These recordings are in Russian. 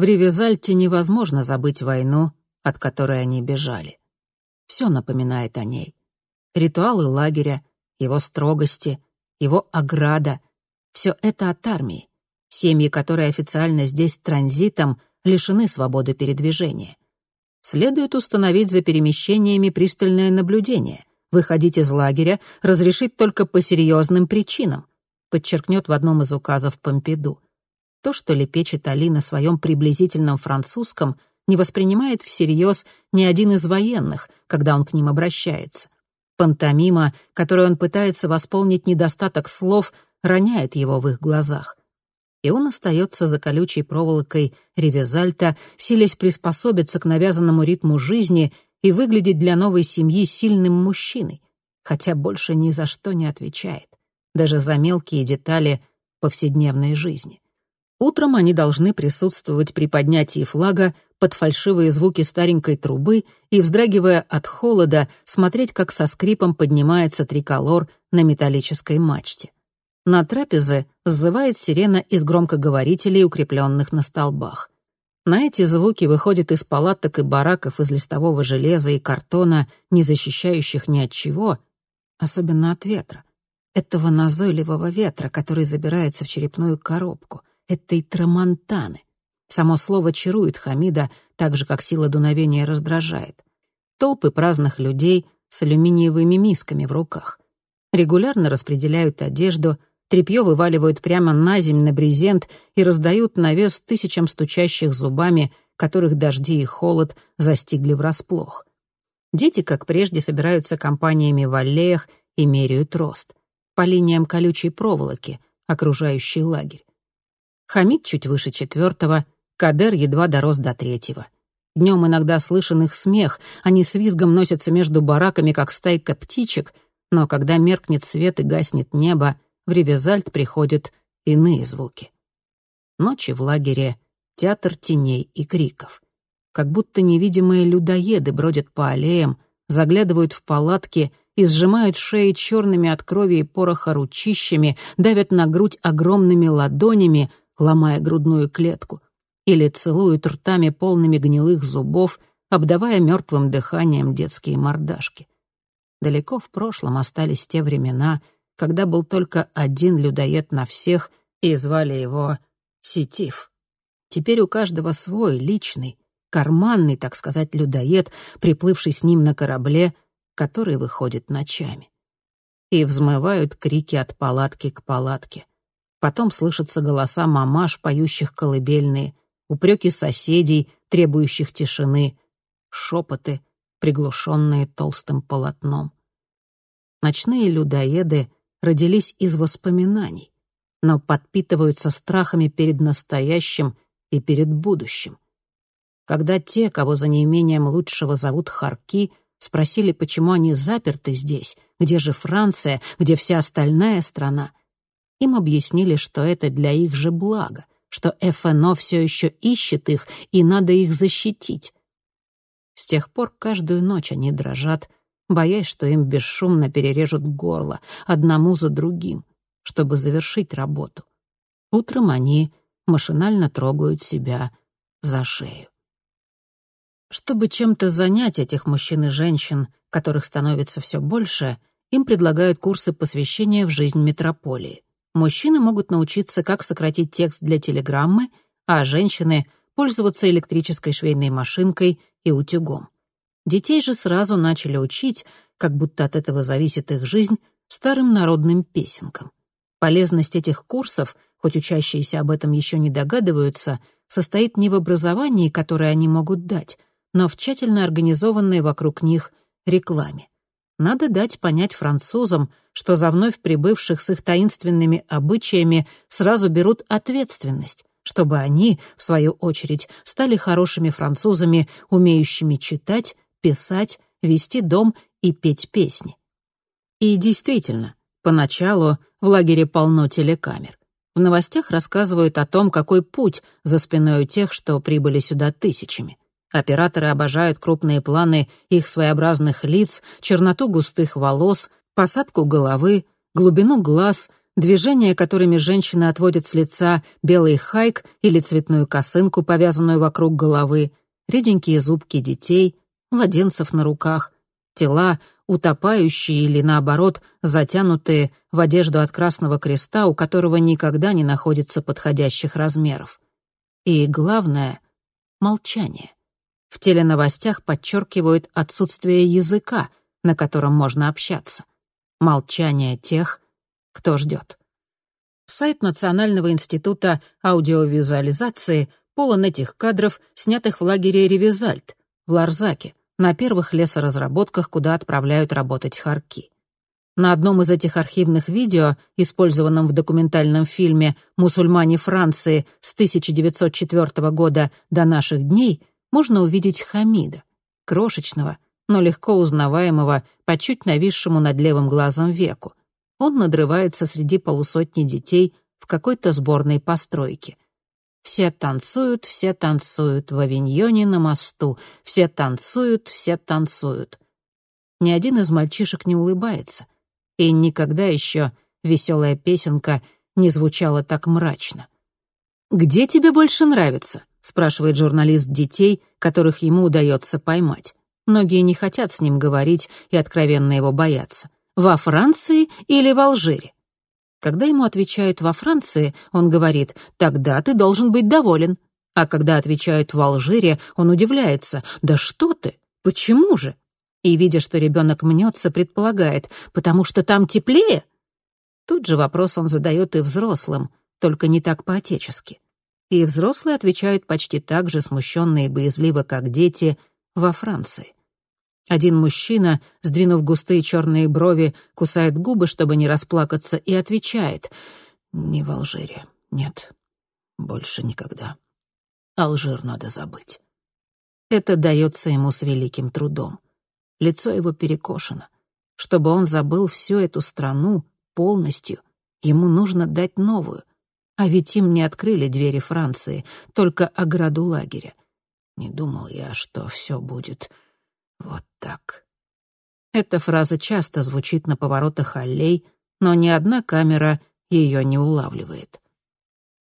В Ревизальте невозможно забыть войну, от которой они бежали. Все напоминает о ней. Ритуалы лагеря, его строгости, его ограда — все это от армии. Семьи, которые официально здесь транзитом, лишены свободы передвижения. Следует установить за перемещениями пристальное наблюдение, выходить из лагеря разрешить только по серьезным причинам, подчеркнет в одном из указов Помпиду. То, что лепечет Али на своем приблизительном французском, не воспринимает всерьез ни один из военных, когда он к ним обращается. Пантомима, которой он пытается восполнить недостаток слов, роняет его в их глазах. И он остается за колючей проволокой ревизальта, силясь приспособиться к навязанному ритму жизни и выглядеть для новой семьи сильным мужчиной, хотя больше ни за что не отвечает, даже за мелкие детали повседневной жизни. Утром они должны присутствовать при поднятии флага под фальшивые звуки старенькой трубы и, вздрагивая от холода, смотреть, как со скрипом поднимается триколор на металлической мачте. На трапезе сзывает сирена из громкоговорителей, укрепленных на столбах. На эти звуки выходят из палаток и бараков из листового железа и картона, не защищающих ни от чего, особенно от ветра. Этого назойливого ветра, который забирается в черепную коробку — этой трамонтаны. Само слово чарует Хамида, так же, как сила дуновения раздражает. Толпы праздных людей с алюминиевыми мисками в руках. Регулярно распределяют одежду, тряпье вываливают прямо на земь на брезент и раздают на вес тысячам стучащих зубами, которых дожди и холод застигли врасплох. Дети, как прежде, собираются компаниями в аллеях и меряют рост. По линиям колючей проволоки, окружающей лагерь. Хамид чуть выше четвертого, Кадер едва дорос до третьего. Днем иногда слышен их смех, они с визгом носятся между бараками, как стайка птичек, но когда меркнет свет и гаснет небо, в Ревизальт приходят иные звуки. Ночи в лагере — театр теней и криков. Как будто невидимые людоеды бродят по аллеям, заглядывают в палатки и сжимают шеи черными от крови и пороха ручищами, давят на грудь огромными ладонями, ломая грудную клетку, или целуют ртами полными гнилых зубов, обдавая мертвым дыханием детские мордашки. Далеко в прошлом остались те времена, когда был только один людоед на всех, и звали его Сетив. Теперь у каждого свой, личный, карманный, так сказать, людоед, приплывший с ним на корабле, который выходит ночами. И взмывают крики от палатки к палатке. Потом слышатся голоса мамаш, поющих колыбельные, упреки соседей, требующих тишины, шепоты, приглушенные толстым полотном. Ночные людоеды родились из воспоминаний, но подпитываются страхами перед настоящим и перед будущим. Когда те, кого за неимением лучшего зовут Харки, спросили, почему они заперты здесь, где же Франция, где вся остальная страна, им объяснили, что это для их же блага, что ФНО все еще ищет их, и надо их защитить. С тех пор каждую ночь они дрожат, боясь, что им бесшумно перережут горло, одному за другим, чтобы завершить работу. Утром они машинально трогают себя за шею. Чтобы чем-то занять этих мужчин и женщин, которых становится все больше, им предлагают курсы посвящения в жизнь метрополии. Мужчины могут научиться, как сократить текст для телеграммы, а женщины — пользоваться электрической швейной машинкой и утюгом. Детей же сразу начали учить, как будто от этого зависит их жизнь, старым народным песенкам. Полезность этих курсов, хоть учащиеся об этом еще не догадываются, состоит не в образовании, которое они могут дать, но в тщательно организованной вокруг них рекламе. Надо дать понять французам, что за вновь прибывших с их таинственными обычаями сразу берут ответственность, чтобы они, в свою очередь, стали хорошими французами, умеющими читать, писать, вести дом и петь песни. И действительно, поначалу в лагере полно телекамер. В новостях рассказывают о том, какой путь за спиной у тех, что прибыли сюда тысячами. Операторы обожают крупные планы их своеобразных лиц, черноту густых волос, посадку головы, глубину глаз, движения, которыми женщины отводят с лица белый хайк или цветную косынку, повязанную вокруг головы, реденькие зубки детей, младенцев на руках, тела, утопающие или, наоборот, затянутые в одежду от Красного Креста, у которого никогда не находится подходящих размеров. И главное — молчание. В теленовостях подчеркивают отсутствие языка, на котором можно общаться. Молчание тех, кто ждет. Сайт Национального института аудиовизуализации полон этих кадров, снятых в лагере Ревизальт в Ларзаке, на первых лесоразработках, куда отправляют работать харки. На одном из этих архивных видео, использованном в документальном фильме «Мусульмане Франции» с 1904 года до наших дней, можно увидеть Хамида, крошечного, но легко узнаваемого по чуть нависшему над левым глазом веку. Он надрывается среди полусотни детей в какой-то сборной постройке. Все танцуют, все танцуют в авиньоне на мосту, все танцуют, все танцуют. Ни один из мальчишек не улыбается, и никогда еще веселая песенка не звучала так мрачно. «Где тебе больше нравится?» — спрашивает журналист детей, которых ему удается поймать. Многие не хотят с ним говорить и откровенно его боятся. Во Франции или в Алжире? Когда ему отвечают «во Франции», он говорит «тогда ты должен быть доволен». А когда отвечают «в Алжире», он удивляется «да что ты? Почему же?» И, видя, что ребенок мнется, предполагает «потому что там теплее?» Тут же вопрос он задает и взрослым, только не так по-отечески. И взрослые отвечают почти так же смущенно и боязливо, как дети, во Франции. Один мужчина, сдвинув густые черные брови, кусает губы, чтобы не расплакаться, и отвечает «Не в Алжире. Нет. Больше никогда. Алжир надо забыть». Это дается ему с великим трудом. Лицо его перекошено. Чтобы он забыл всю эту страну полностью, ему нужно дать новую. А ведь им не открыли двери Франции, только ограду лагеря. Не думал я, что все будет вот так. Эта фраза часто звучит на поворотах аллей, но ни одна камера ее не улавливает.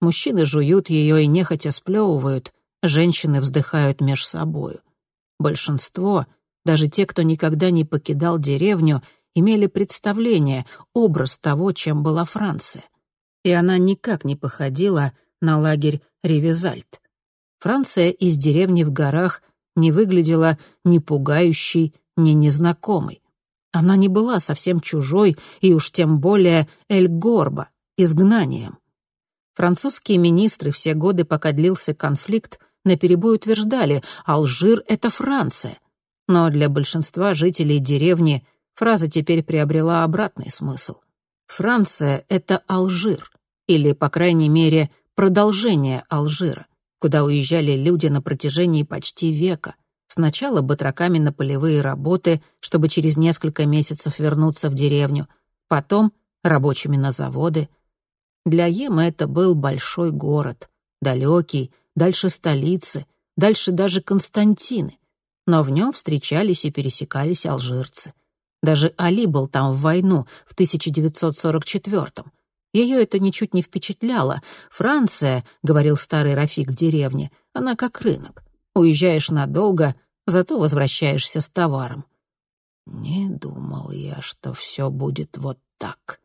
Мужчины жуют ее и нехотя сплевывают, женщины вздыхают меж собою. Большинство, даже те, кто никогда не покидал деревню, имели представление, образ того, чем была Франция. И она никак не походила на лагерь Ревизальт. Франция из деревни в горах не выглядела ни пугающей, ни незнакомой. Она не была совсем чужой и уж тем более Эль-Горба, изгнанием. Французские министры все годы, пока длился конфликт, наперебой утверждали «Алжир — это Франция». Но для большинства жителей деревни фраза теперь приобрела обратный смысл. Франция — это Алжир, или, по крайней мере, продолжение Алжира куда уезжали люди на протяжении почти века. Сначала батраками на полевые работы, чтобы через несколько месяцев вернуться в деревню, потом рабочими на заводы. Для Ема это был большой город, далекий, дальше столицы, дальше даже Константины. Но в нем встречались и пересекались алжирцы. Даже Али был там в войну в 1944-м. Ее это ничуть не впечатляло. «Франция», — говорил старый Рафик в деревне, — «она как рынок. Уезжаешь надолго, зато возвращаешься с товаром». Не думал я, что все будет вот так.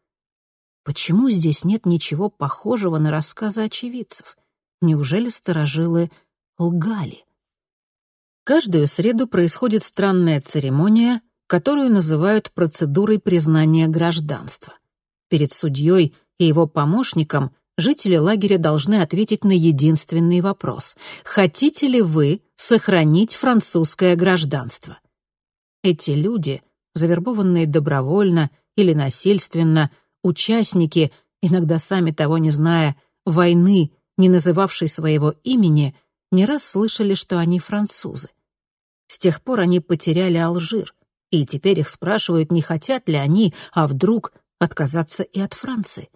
Почему здесь нет ничего похожего на рассказы очевидцев? Неужели сторожилы лгали? Каждую среду происходит странная церемония, которую называют процедурой признания гражданства. Перед судьей и его помощникам жители лагеря должны ответить на единственный вопрос. Хотите ли вы сохранить французское гражданство? Эти люди, завербованные добровольно или насильственно, участники, иногда сами того не зная, войны, не называвшей своего имени, не раз слышали, что они французы. С тех пор они потеряли Алжир, и теперь их спрашивают, не хотят ли они, а вдруг отказаться и от Франции.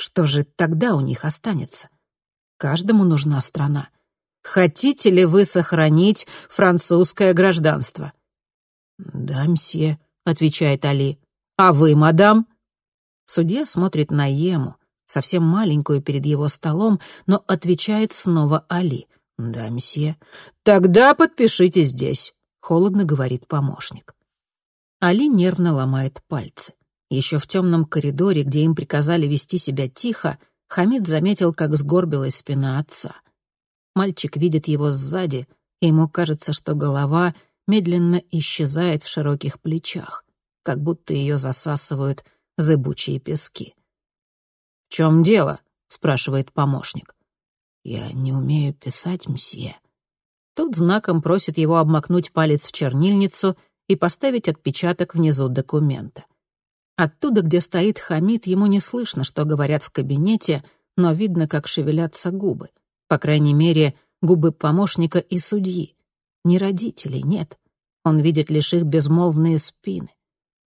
Что же тогда у них останется? Каждому нужна страна. Хотите ли вы сохранить французское гражданство? «Да, мсье», — отвечает Али. «А вы, мадам?» Судья смотрит на Ему, совсем маленькую перед его столом, но отвечает снова Али. «Да, месье». «Тогда подпишите здесь», — холодно говорит помощник. Али нервно ломает пальцы. Еще в темном коридоре, где им приказали вести себя тихо, Хамид заметил, как сгорбилась спина отца. Мальчик видит его сзади, и ему кажется, что голова медленно исчезает в широких плечах, как будто ее засасывают зыбучие пески. «В чем дело?» — спрашивает помощник. «Я не умею писать, мсье». Тут знаком просит его обмакнуть палец в чернильницу и поставить отпечаток внизу документа. Оттуда, где стоит Хамид, ему не слышно, что говорят в кабинете, но видно, как шевелятся губы. По крайней мере, губы помощника и судьи. Не родителей, нет. Он видит лишь их безмолвные спины.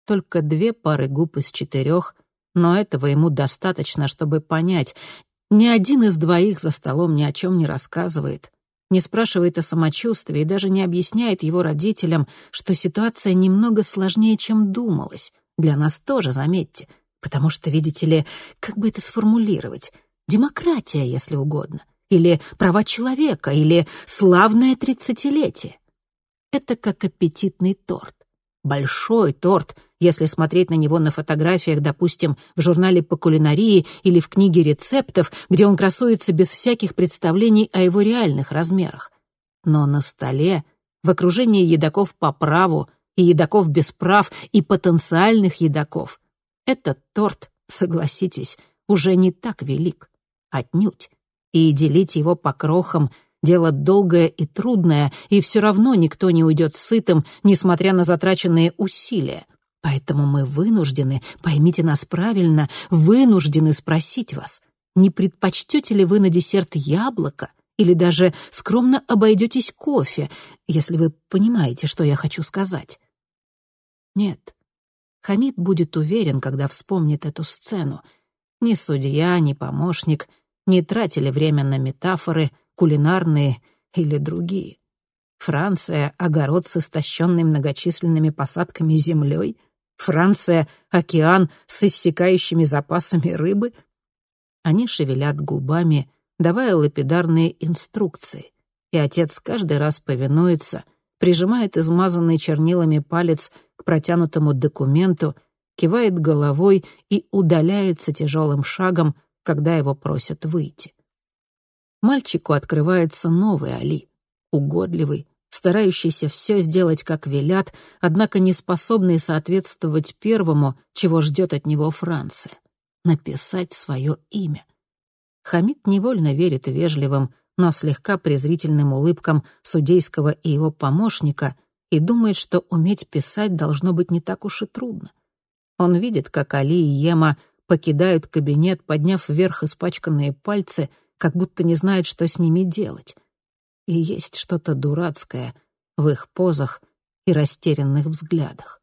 Только две пары губ из четырех, но этого ему достаточно, чтобы понять. Ни один из двоих за столом ни о чем не рассказывает, не спрашивает о самочувствии и даже не объясняет его родителям, что ситуация немного сложнее, чем думалось — для нас тоже, заметьте. Потому что, видите ли, как бы это сформулировать? Демократия, если угодно. Или права человека, или славное тридцатилетие. Это как аппетитный торт. Большой торт, если смотреть на него на фотографиях, допустим, в журнале по кулинарии или в книге рецептов, где он красуется без всяких представлений о его реальных размерах. Но на столе, в окружении едоков по праву, и едоков без прав, и потенциальных едоков. Этот торт, согласитесь, уже не так велик. Отнюдь. И делить его по крохам — дело долгое и трудное, и все равно никто не уйдет сытым, несмотря на затраченные усилия. Поэтому мы вынуждены, поймите нас правильно, вынуждены спросить вас, не предпочтете ли вы на десерт яблоко или даже скромно обойдетесь кофе, если вы понимаете, что я хочу сказать. Нет. Хамид будет уверен, когда вспомнит эту сцену. Ни судья, ни помощник не тратили время на метафоры, кулинарные или другие. Франция — огород с истощенной многочисленными посадками землей. Франция — океан с иссякающими запасами рыбы. Они шевелят губами, давая лапидарные инструкции, и отец каждый раз повинуется, прижимает измазанный чернилами палец к протянутому документу, кивает головой и удаляется тяжелым шагом, когда его просят выйти. Мальчику открывается новый Али, угодливый, старающийся все сделать, как велят, однако не способный соответствовать первому, чего ждет от него Франция — написать свое имя. Хамид невольно верит вежливым, но слегка презрительным улыбкам судейского и его помощника и думает, что уметь писать должно быть не так уж и трудно. Он видит, как Али и Ема покидают кабинет, подняв вверх испачканные пальцы, как будто не знают, что с ними делать. И есть что-то дурацкое в их позах и растерянных взглядах.